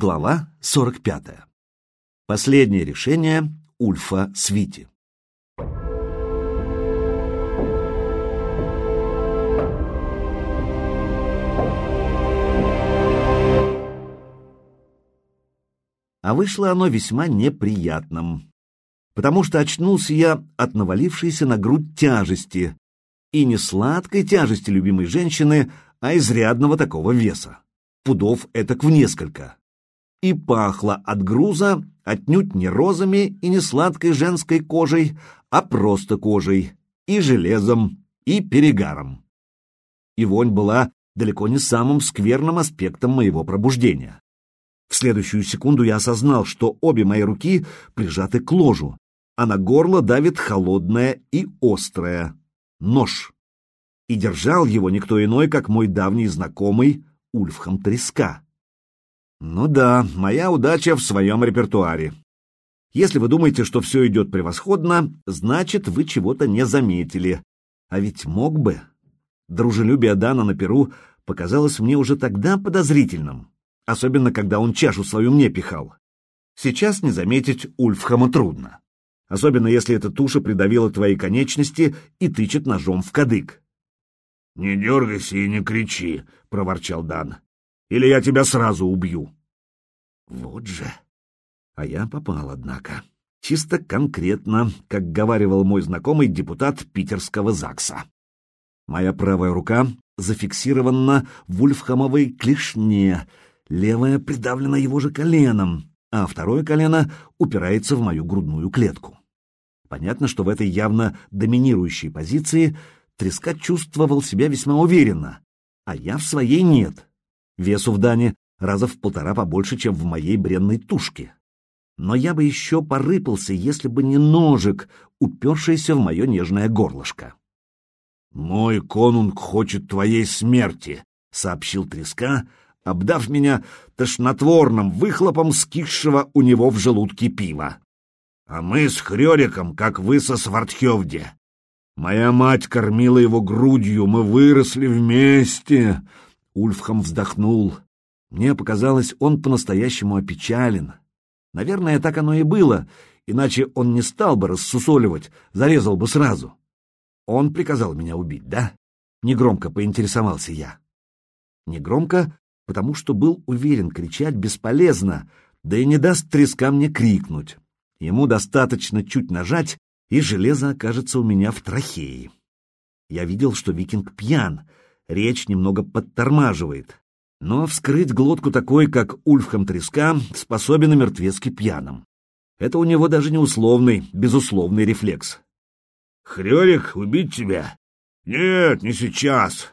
Глава 45. Последнее решение Ульфа Свити. А вышло оно весьма неприятным, потому что очнулся я от навалившейся на грудь тяжести, и не сладкой тяжести любимой женщины, а изрядного такого веса, пудов этак в несколько и пахло от груза отнюдь не розами и не сладкой женской кожей, а просто кожей, и железом, и перегаром. И вонь была далеко не самым скверным аспектом моего пробуждения. В следующую секунду я осознал, что обе мои руки прижаты к ложу, а на горло давит холодное и острое нож. И держал его никто иной, как мой давний знакомый Ульфхам Треска. Ну да, моя удача в своем репертуаре. Если вы думаете, что все идет превосходно, значит, вы чего-то не заметили. А ведь мог бы. Дружелюбие Дана на Перу показалось мне уже тогда подозрительным, особенно когда он чашу свою мне пихал. Сейчас не заметить Ульфхама трудно, особенно если эта туша придавила твои конечности и тычет ножом в кадык. — Не дергайся и не кричи, — проворчал Дан или я тебя сразу убью. Вот же. А я попал, однако. Чисто конкретно, как говаривал мой знакомый депутат питерского ЗАГСа. Моя правая рука зафиксирована в ульфхамовой клешне, левая придавлена его же коленом, а второе колено упирается в мою грудную клетку. Понятно, что в этой явно доминирующей позиции Треска чувствовал себя весьма уверенно, а я в своей нет. Весу в Дане раза в полтора побольше, чем в моей бренной тушке. Но я бы еще порыпался, если бы не ножик, упершийся в мое нежное горлышко. «Мой конунг хочет твоей смерти», — сообщил треска, обдав меня тошнотворным выхлопом скисшего у него в желудке пива. «А мы с Хрёриком, как вы со Свардхёвде. Моя мать кормила его грудью, мы выросли вместе, Ульфхам вздохнул. Мне показалось, он по-настоящему опечален. Наверное, так оно и было, иначе он не стал бы рассусоливать, зарезал бы сразу. Он приказал меня убить, да? Негромко поинтересовался я. Негромко, потому что был уверен, кричать бесполезно, да и не даст треска мне крикнуть. Ему достаточно чуть нажать, и железо окажется у меня в трахее. Я видел, что викинг пьян, речь немного подтормаживает. Но вскрыть глотку такой, как Ульфхам Треска, способен и мертвецки пьяным. Это у него даже не условный, безусловный рефлекс. «Хрёрик, убить тебя?» «Нет, не сейчас!»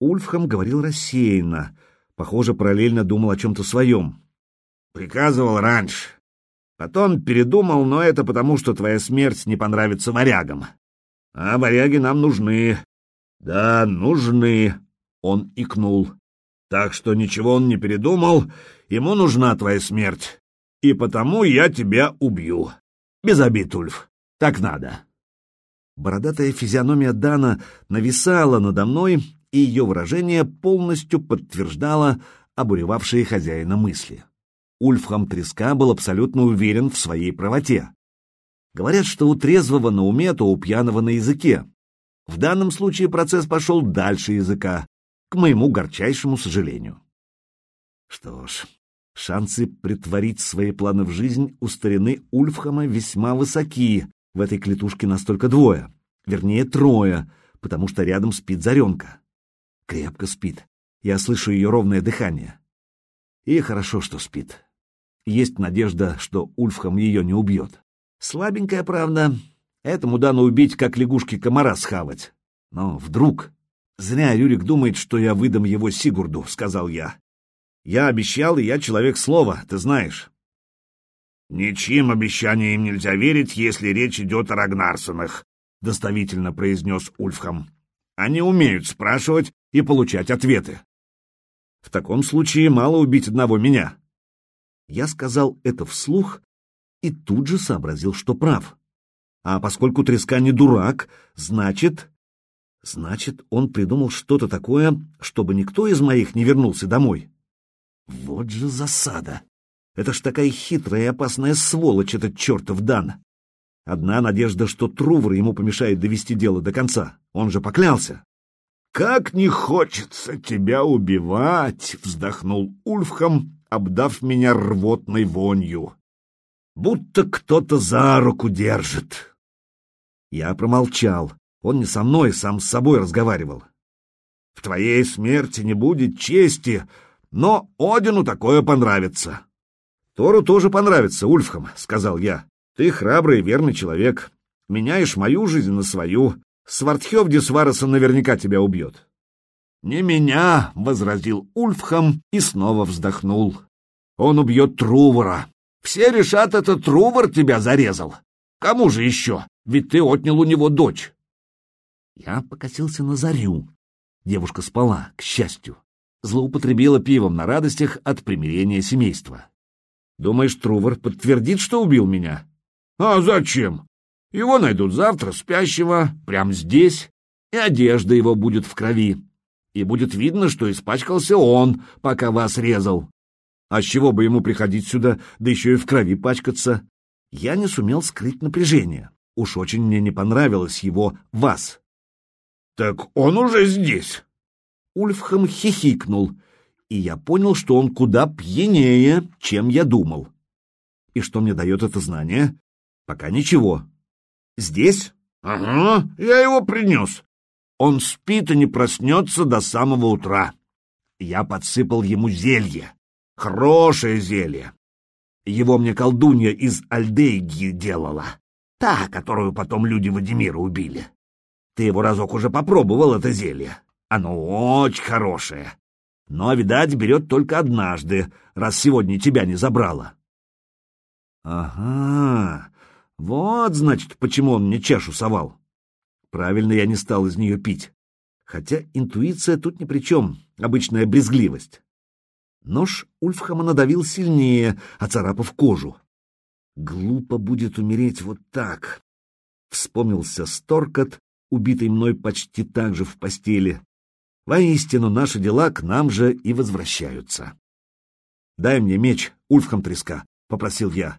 Ульфхам говорил рассеянно, похоже, параллельно думал о чем-то своем. «Приказывал раньше. Потом передумал, но это потому, что твоя смерть не понравится варягам. А варяги нам нужны, «Да, нужны», — он икнул. «Так что ничего он не передумал, ему нужна твоя смерть, и потому я тебя убью. Без обид, Ульф, так надо». Бородатая физиономия Дана нависала надо мной, и ее выражение полностью подтверждало обуревавшие хозяина мысли. Ульфхам Треска был абсолютно уверен в своей правоте. Говорят, что у трезвого на уме, то у пьяного на языке. В данном случае процесс пошел дальше языка, к моему горчайшему сожалению. Что ж, шансы притворить свои планы в жизнь у старины Ульфхама весьма высоки. В этой клетушке настолько двое, вернее трое, потому что рядом спит Заренка. Крепко спит. Я слышу ее ровное дыхание. И хорошо, что спит. Есть надежда, что Ульфхам ее не убьет. Слабенькая, правда, Этому дано убить, как лягушки комара схавать. Но вдруг... Зря Рюрик думает, что я выдам его Сигурду, — сказал я. Я обещал, и я человек слова, ты знаешь. Ничьим обещаниям нельзя верить, если речь идет о Рагнарсонах, — доставительно произнес Ульфхам. Они умеют спрашивать и получать ответы. В таком случае мало убить одного меня. Я сказал это вслух и тут же сообразил, что прав. А поскольку треска не дурак, значит... Значит, он придумал что-то такое, чтобы никто из моих не вернулся домой. Вот же засада! Это ж такая хитрая и опасная сволочь, этот чертов Дан. Одна надежда, что Трувор ему помешает довести дело до конца. Он же поклялся. «Как не хочется тебя убивать!» — вздохнул Ульфхам, обдав меня рвотной вонью. «Будто кто-то за руку держит». Я промолчал. Он не со мной, сам с собой разговаривал. «В твоей смерти не будет чести, но Одину такое понравится». «Тору тоже понравится, Ульфхам», — сказал я. «Ты храбрый и верный человек. Меняешь мою жизнь на свою. Свартхевди Свароса наверняка тебя убьет». «Не меня», — возразил Ульфхам и снова вздохнул. «Он убьет Трувора. Все решат, это Трувор тебя зарезал. Кому же еще? Ведь ты отнял у него дочь». Я покосился на Зарю. Девушка спала, к счастью. Злоупотребила пивом на радостях от примирения семейства. Думаешь, Трувор подтвердит, что убил меня? А зачем? Его найдут завтра спящего, прямо здесь, и одежда его будет в крови. И будет видно, что испачкался он, пока вас резал. А с чего бы ему приходить сюда, да еще и в крови пачкаться? Я не сумел скрыть напряжение. Уж очень мне не понравилось его «вас». «Так он уже здесь!» Ульфхам хихикнул, и я понял, что он куда пьянее, чем я думал. И что мне дает это знание? Пока ничего. Здесь? Ага, я его принес. Он спит и не проснется до самого утра. Я подсыпал ему зелье. Хорошее зелье. Его мне колдунья из Альдейги делала. Та, которую потом люди Вадимира убили. Ты его разок уже попробовал, это зелье. Оно очень хорошее но, видать, берет только однажды, раз сегодня тебя не забрала. Ага, вот, значит, почему он мне чашу совал. Правильно я не стал из нее пить. Хотя интуиция тут ни при чем, обычная брезгливость. Нож Ульфхама надавил сильнее, оцарапав кожу. Глупо будет умереть вот так. Вспомнился Сторкот, убитый мной почти так же в постели. Воистину, наши дела к нам же и возвращаются. «Дай мне меч, Ульфхам треска», — попросил я.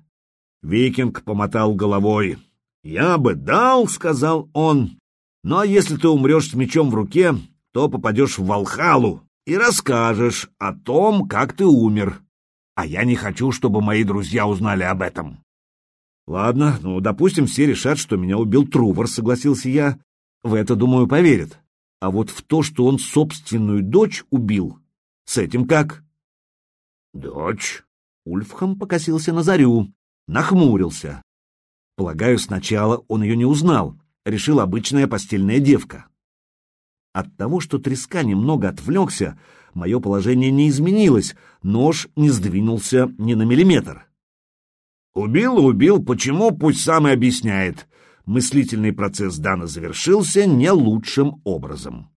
Викинг помотал головой. «Я бы дал», — сказал он. «Ну а если ты умрешь с мечом в руке, то попадешь в Волхалу и расскажешь о том, как ты умер. А я не хочу, чтобы мои друзья узнали об этом». «Ладно, ну, допустим, все решат, что меня убил Трувор», — согласился я. «В это, думаю, поверят. А вот в то, что он собственную дочь убил, с этим как? Дочь? Ульфхам покосился на зарю, нахмурился. Полагаю, сначала он ее не узнал, решил обычная постельная девка. От того, что треска немного отвлекся, мое положение не изменилось, нож не сдвинулся ни на миллиметр. Убил убил, почему, пусть сам и объясняет мыслительный процесс Дана завершился не лучшим образом.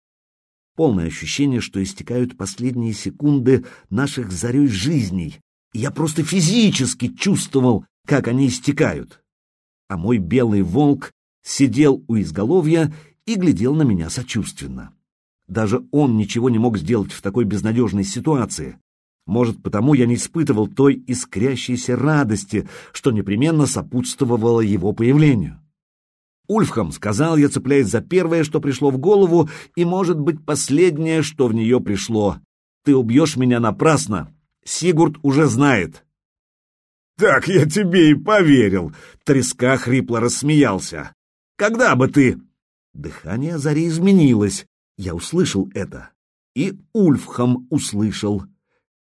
Полное ощущение, что истекают последние секунды наших зарей жизней. я просто физически чувствовал, как они истекают. А мой белый волк сидел у изголовья и глядел на меня сочувственно. Даже он ничего не мог сделать в такой безнадежной ситуации. Может, потому я не испытывал той искрящейся радости, что непременно сопутствовало его появлению. Ульфхам, сказал я, цепляясь за первое, что пришло в голову, и, может быть, последнее, что в нее пришло. Ты убьешь меня напрасно. Сигурд уже знает. Так я тебе и поверил. Треска хрипло рассмеялся. Когда бы ты... Дыхание Зари изменилось. Я услышал это. И Ульфхам услышал.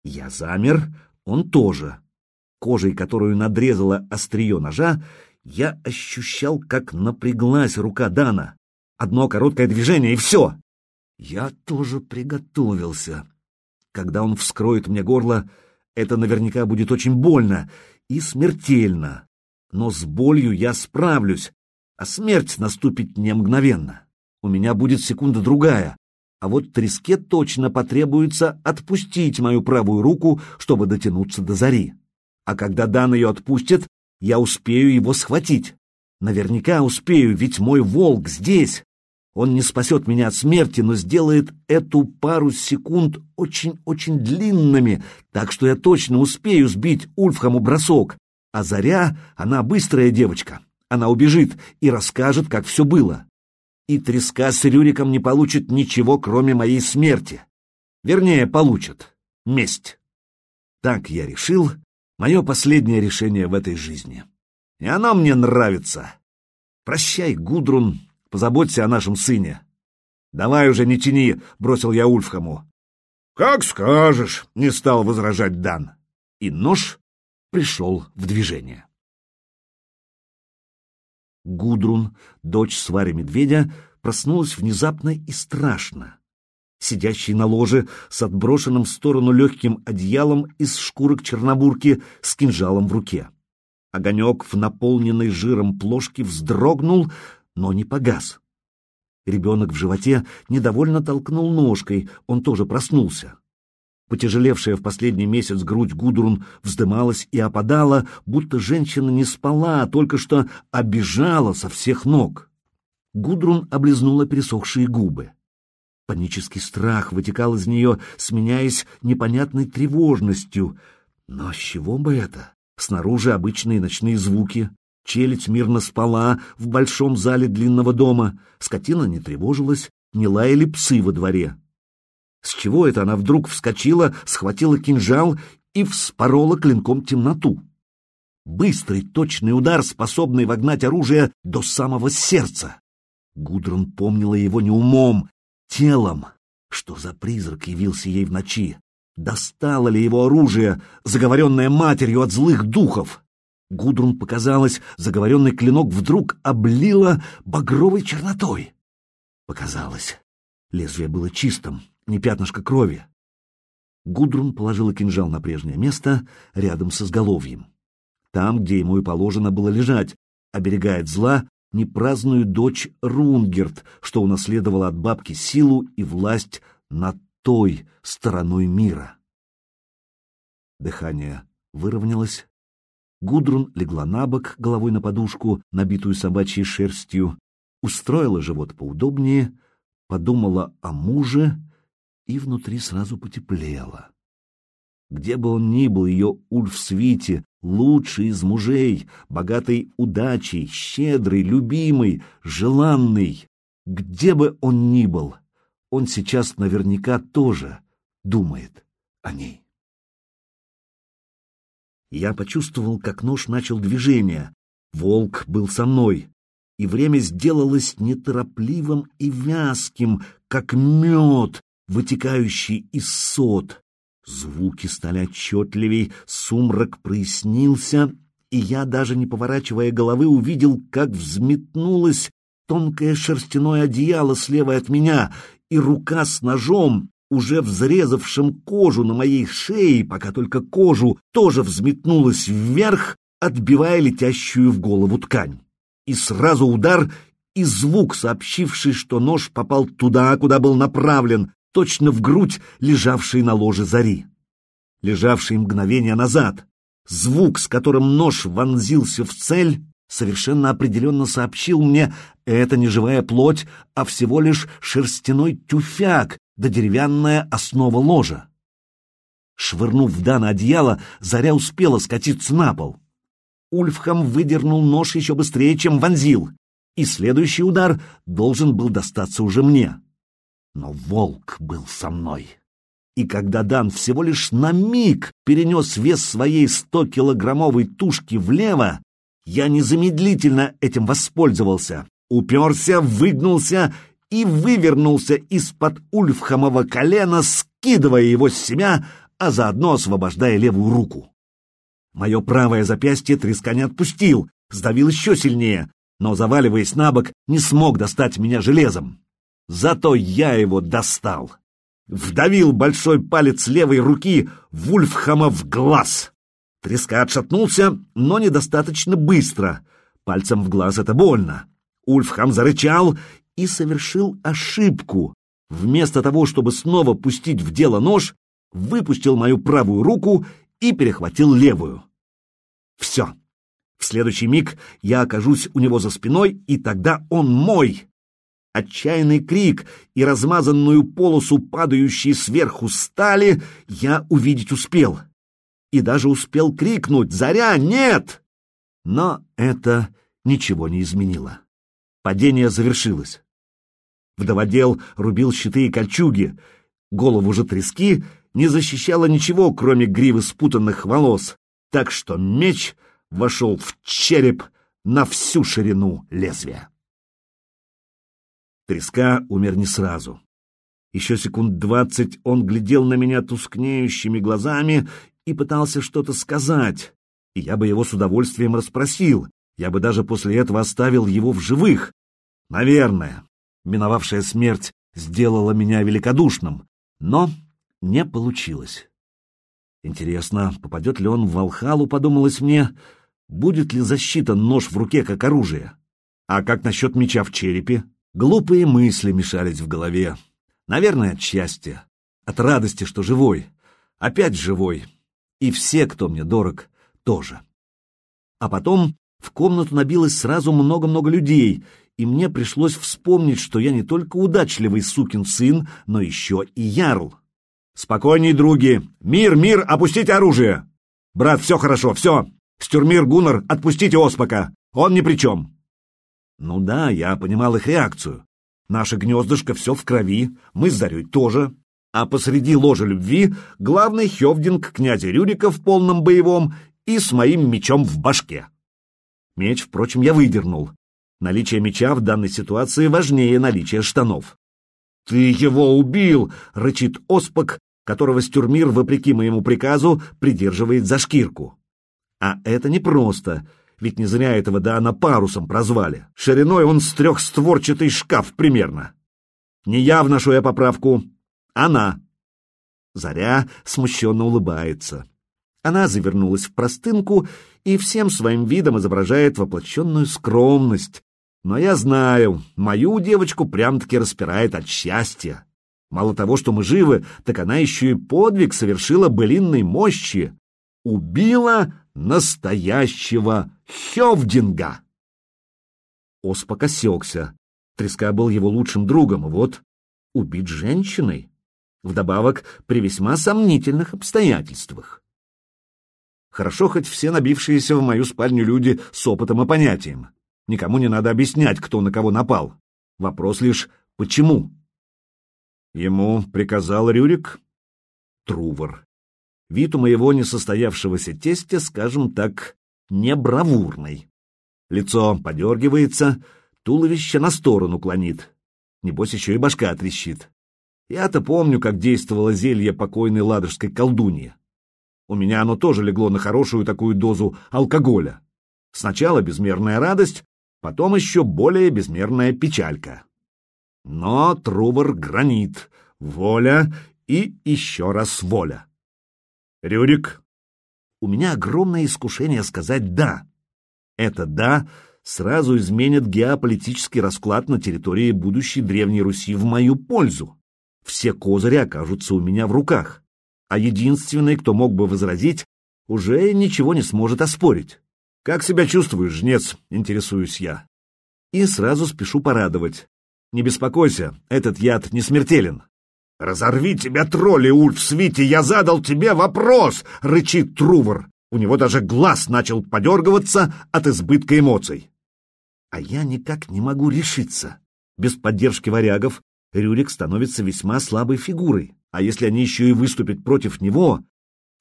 Я замер, он тоже. Кожей, которую надрезала острие ножа, я ощущал, как напряглась рука Дана. Одно короткое движение, и все. Я тоже приготовился. Когда он вскроет мне горло, это наверняка будет очень больно и смертельно. Но с болью я справлюсь, а смерть наступит не мгновенно. У меня будет секунда другая, а вот треске точно потребуется отпустить мою правую руку, чтобы дотянуться до зари. А когда Дан ее отпустит, я успею его схватить. Наверняка успею, ведь мой волк здесь. Он не спасет меня от смерти, но сделает эту пару секунд очень-очень длинными, так что я точно успею сбить Ульфхаму бросок. А Заря, она быстрая девочка. Она убежит и расскажет, как все было. И треска с Рюриком не получит ничего, кроме моей смерти. Вернее, получит. Месть. Так я решил. Мое последнее решение в этой жизни. И она мне нравится. Прощай, Гудрун, позаботься о нашем сыне. Давай уже не тяни, бросил я Ульфхаму. Как скажешь, не стал возражать Дан. И нож пришел в движение. Гудрун, дочь свари медведя, проснулась внезапно и страшно. Сидящий на ложе с отброшенным в сторону легким одеялом из шкурок чернобурки с кинжалом в руке. Огонек в наполненной жиром плошке вздрогнул, но не погас. Ребенок в животе недовольно толкнул ножкой, он тоже проснулся. Потяжелевшая в последний месяц грудь Гудрун вздымалась и опадала, будто женщина не спала, а только что обижала со всех ног. Гудрун облизнула пересохшие губы. Панический страх вытекал из нее, сменяясь непонятной тревожностью. Но с чего бы это? Снаружи обычные ночные звуки. Челядь мирно спала в большом зале длинного дома. Скотина не тревожилась, не лаяли псы во дворе. С чего это она вдруг вскочила, схватила кинжал и вспорола клинком темноту? Быстрый, точный удар, способный вогнать оружие до самого сердца. Гудрон помнила его не умом, телом. Что за призрак явился ей в ночи? Достало ли его оружие, заговоренное матерью от злых духов? Гудрун показалось, заговоренный клинок вдруг облило багровой чернотой. Показалось. Лезвие было чистым, не пятнышко крови. Гудрун положила кинжал на прежнее место, рядом с изголовьем. Там, где ему и положено было лежать, оберегает зла непраздную дочь Рунгерт, что унаследовала от бабки силу и власть над той стороной мира. Дыхание выровнялось. Гудрун легла на бок, головой на подушку, набитую собачьей шерстью, устроила живот поудобнее, подумала о муже и внутри сразу потеплело. Где бы он ни был, ее Ульф Свите, лучший из мужей, богатый удачей, щедрый, любимый, желанный, где бы он ни был, он сейчас наверняка тоже думает о ней. Я почувствовал, как нож начал движение. Волк был со мной, и время сделалось неторопливым и вязким, как мед, вытекающий из сот. Звуки стали отчетливей, сумрак прояснился, и я, даже не поворачивая головы, увидел, как взметнулось тонкое шерстяное одеяло слева от меня, и рука с ножом, уже взрезавшим кожу на моей шее, пока только кожу, тоже взметнулась вверх, отбивая летящую в голову ткань. И сразу удар и звук, сообщивший, что нож попал туда, куда был направлен, точно в грудь, лежавшей на ложе зари. Лежавший мгновение назад. Звук, с которым нож вонзился в цель, совершенно определенно сообщил мне, это не живая плоть, а всего лишь шерстяной тюфяк да деревянная основа ложа. Швырнув Дана одеяло, Заря успела скатиться на пол. Ульфхам выдернул нож еще быстрее, чем вонзил, и следующий удар должен был достаться уже мне. Но волк был со мной. И когда Дан всего лишь на миг перенес вес своей сто-килограммовой тушки влево, я незамедлительно этим воспользовался, уперся, выгнулся и вывернулся из-под Ульфхамова колена, скидывая его с себя, а заодно освобождая левую руку. Мое правое запястье треска не отпустил, сдавил еще сильнее, но, заваливаясь на бок, не смог достать меня железом. Зато я его достал. Вдавил большой палец левой руки Вульфхама в глаз. Треска отшатнулся, но недостаточно быстро. Пальцем в глаз это больно. Ульфхам зарычал и совершил ошибку. Вместо того, чтобы снова пустить в дело нож, выпустил мою правую руку и перехватил левую. Все. В следующий миг я окажусь у него за спиной, и тогда он мой. Отчаянный крик и размазанную полосу падающей сверху стали я увидеть успел. И даже успел крикнуть «Заря, нет!» Но это ничего не изменило. Падение завершилось. Вдоводел рубил щиты и кольчуги, голову же трески не защищало ничего, кроме гривы спутанных волос, так что меч вошел в череп на всю ширину лезвия. Треска умер не сразу. Еще секунд двадцать он глядел на меня тускнеющими глазами и пытался что-то сказать, и я бы его с удовольствием расспросил, я бы даже после этого оставил его в живых. Наверное, миновавшая смерть сделала меня великодушным, но не получилось. Интересно, попадет ли он в Валхалу, подумалось мне, будет ли засчитан нож в руке как оружие? А как насчет меча в черепе? Глупые мысли мешались в голове. Наверное, от счастья, от радости, что живой. Опять живой. И все, кто мне дорог, тоже. А потом в комнату набилось сразу много-много людей, и мне пришлось вспомнить, что я не только удачливый сукин сын, но еще и ярл. «Спокойней, други! Мир, мир, опустите оружие! Брат, все хорошо, все! Стюрмир Гуннар, отпустите Оспака! Он ни при чем!» Ну да, я понимал их реакцию. Наше гнездышко все в крови, мы с Зарей тоже. А посреди ложа любви главный хевдинг князя Рюрика в полном боевом и с моим мечом в башке. Меч, впрочем, я выдернул. Наличие меча в данной ситуации важнее наличия штанов. «Ты его убил!» — рычит Оспак, которого Стюрмир, вопреки моему приказу, придерживает за шкирку. А это непросто — ведь не зря этого Даана парусом прозвали. Шириной он с трехстворчатый шкаф примерно. Не я вношу я поправку, она. Заря смущенно улыбается. Она завернулась в простынку и всем своим видом изображает воплощенную скромность. Но я знаю, мою девочку прям-таки распирает от счастья. Мало того, что мы живы, так она еще и подвиг совершила былинной мощи. Убила настоящего Хевдинга. Оспак осекся. Треска был его лучшим другом, вот убит женщиной. Вдобавок, при весьма сомнительных обстоятельствах. Хорошо хоть все набившиеся в мою спальню люди с опытом и понятием. Никому не надо объяснять, кто на кого напал. Вопрос лишь «почему?». Ему приказал Рюрик? Трувор. Вид у моего несостоявшегося тестя, скажем так, не бравурный. Лицо подергивается, туловище на сторону клонит. Небось, еще и башка трещит. Я-то помню, как действовало зелье покойной ладожской колдуньи. У меня оно тоже легло на хорошую такую дозу алкоголя. Сначала безмерная радость, потом еще более безмерная печалька. Но Трубор гранит, воля и еще раз воля. Рюрик, у меня огромное искушение сказать «да». Это «да» сразу изменит геополитический расклад на территории будущей Древней Руси в мою пользу. Все козыри окажутся у меня в руках, а единственный, кто мог бы возразить, уже ничего не сможет оспорить. «Как себя чувствуешь, жнец?» — интересуюсь я. И сразу спешу порадовать. «Не беспокойся, этот яд не смертелен. «Разорви тебя, тролли, Ульф Свити, я задал тебе вопрос!» — рычит Трувор. У него даже глаз начал подергиваться от избытка эмоций. А я никак не могу решиться. Без поддержки варягов Рюрик становится весьма слабой фигурой, а если они еще и выступят против него,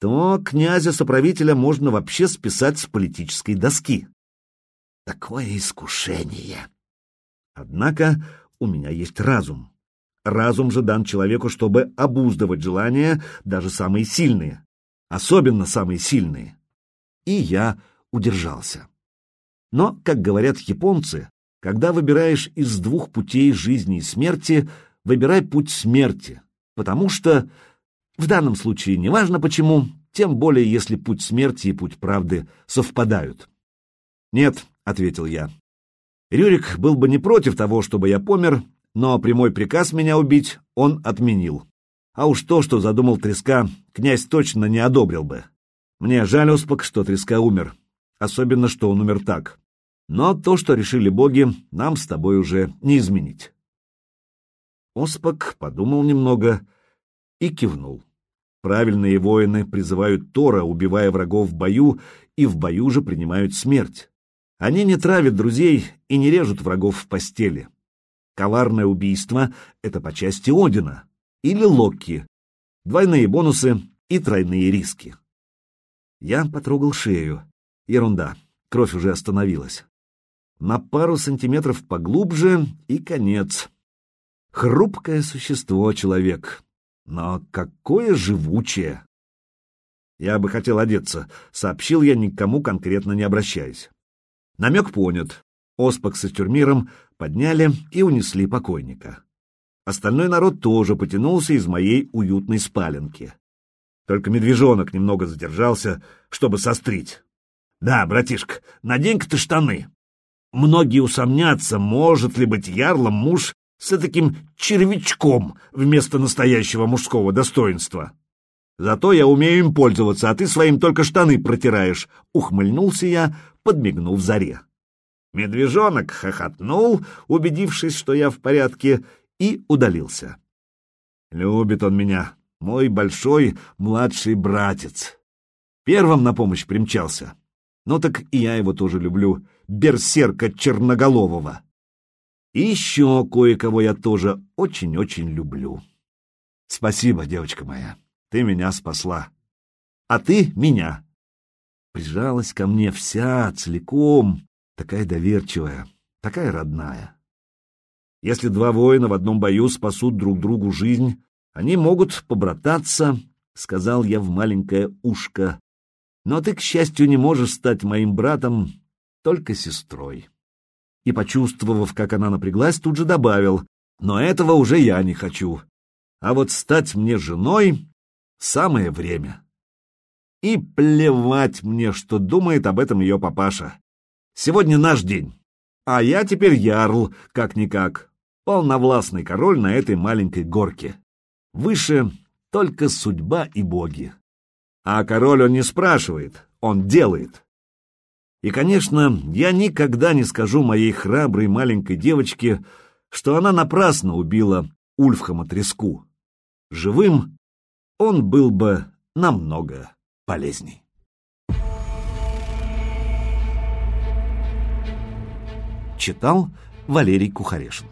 то князя-соправителя можно вообще списать с политической доски. Такое искушение! Однако у меня есть разум. Разум же дан человеку, чтобы обуздывать желания, даже самые сильные, особенно самые сильные. И я удержался. Но, как говорят японцы, когда выбираешь из двух путей жизни и смерти, выбирай путь смерти, потому что в данном случае неважно почему, тем более если путь смерти и путь правды совпадают. «Нет», — ответил я. Рюрик был бы не против того, чтобы я помер, но прямой приказ меня убить он отменил. А уж то, что задумал Треска, князь точно не одобрил бы. Мне жаль, Оспак, что Треска умер, особенно, что он умер так. Но то, что решили боги, нам с тобой уже не изменить. Оспок подумал немного и кивнул. Правильные воины призывают Тора, убивая врагов в бою, и в бою же принимают смерть. Они не травят друзей и не режут врагов в постели. Коварное убийство — это по части Одина или Локки. Двойные бонусы и тройные риски. Я потрогал шею. Ерунда, кровь уже остановилась. На пару сантиметров поглубже и конец. Хрупкое существо человек, но какое живучее! Я бы хотел одеться, сообщил я, никому конкретно не обращаясь. Намек понят. Оспок со тюрмиром подняли и унесли покойника. Остальной народ тоже потянулся из моей уютной спаленки. Только медвежонок немного задержался, чтобы сострить. «Да, братишка, надень-ка ты штаны!» Многие усомнятся, может ли быть ярлом муж с таким червячком вместо настоящего мужского достоинства. Зато я умею им пользоваться, а ты своим только штаны протираешь, — ухмыльнулся я, подмигнув заре. Медвежонок хохотнул, убедившись, что я в порядке, и удалился. Любит он меня, мой большой младший братец. Первым на помощь примчался. Ну так и я его тоже люблю, берсерка черноголового. И еще кое-кого я тоже очень-очень люблю. Спасибо, девочка моя, ты меня спасла. А ты меня. Прижалась ко мне вся, целиком, такая доверчивая, такая родная. Если два воина в одном бою спасут друг другу жизнь, они могут побрататься, — сказал я в маленькое ушко. Но ты, к счастью, не можешь стать моим братом, только сестрой и, почувствовав, как она напряглась, тут же добавил, «Но этого уже я не хочу. А вот стать мне женой — самое время». И плевать мне, что думает об этом ее папаша. Сегодня наш день, а я теперь ярл, как-никак, полновластный король на этой маленькой горке. Выше только судьба и боги. А король он не спрашивает, он делает. И, конечно, я никогда не скажу моей храброй маленькой девочке, что она напрасно убила Ульфхама Треску. Живым он был бы намного полезней. Читал Валерий Кухарешин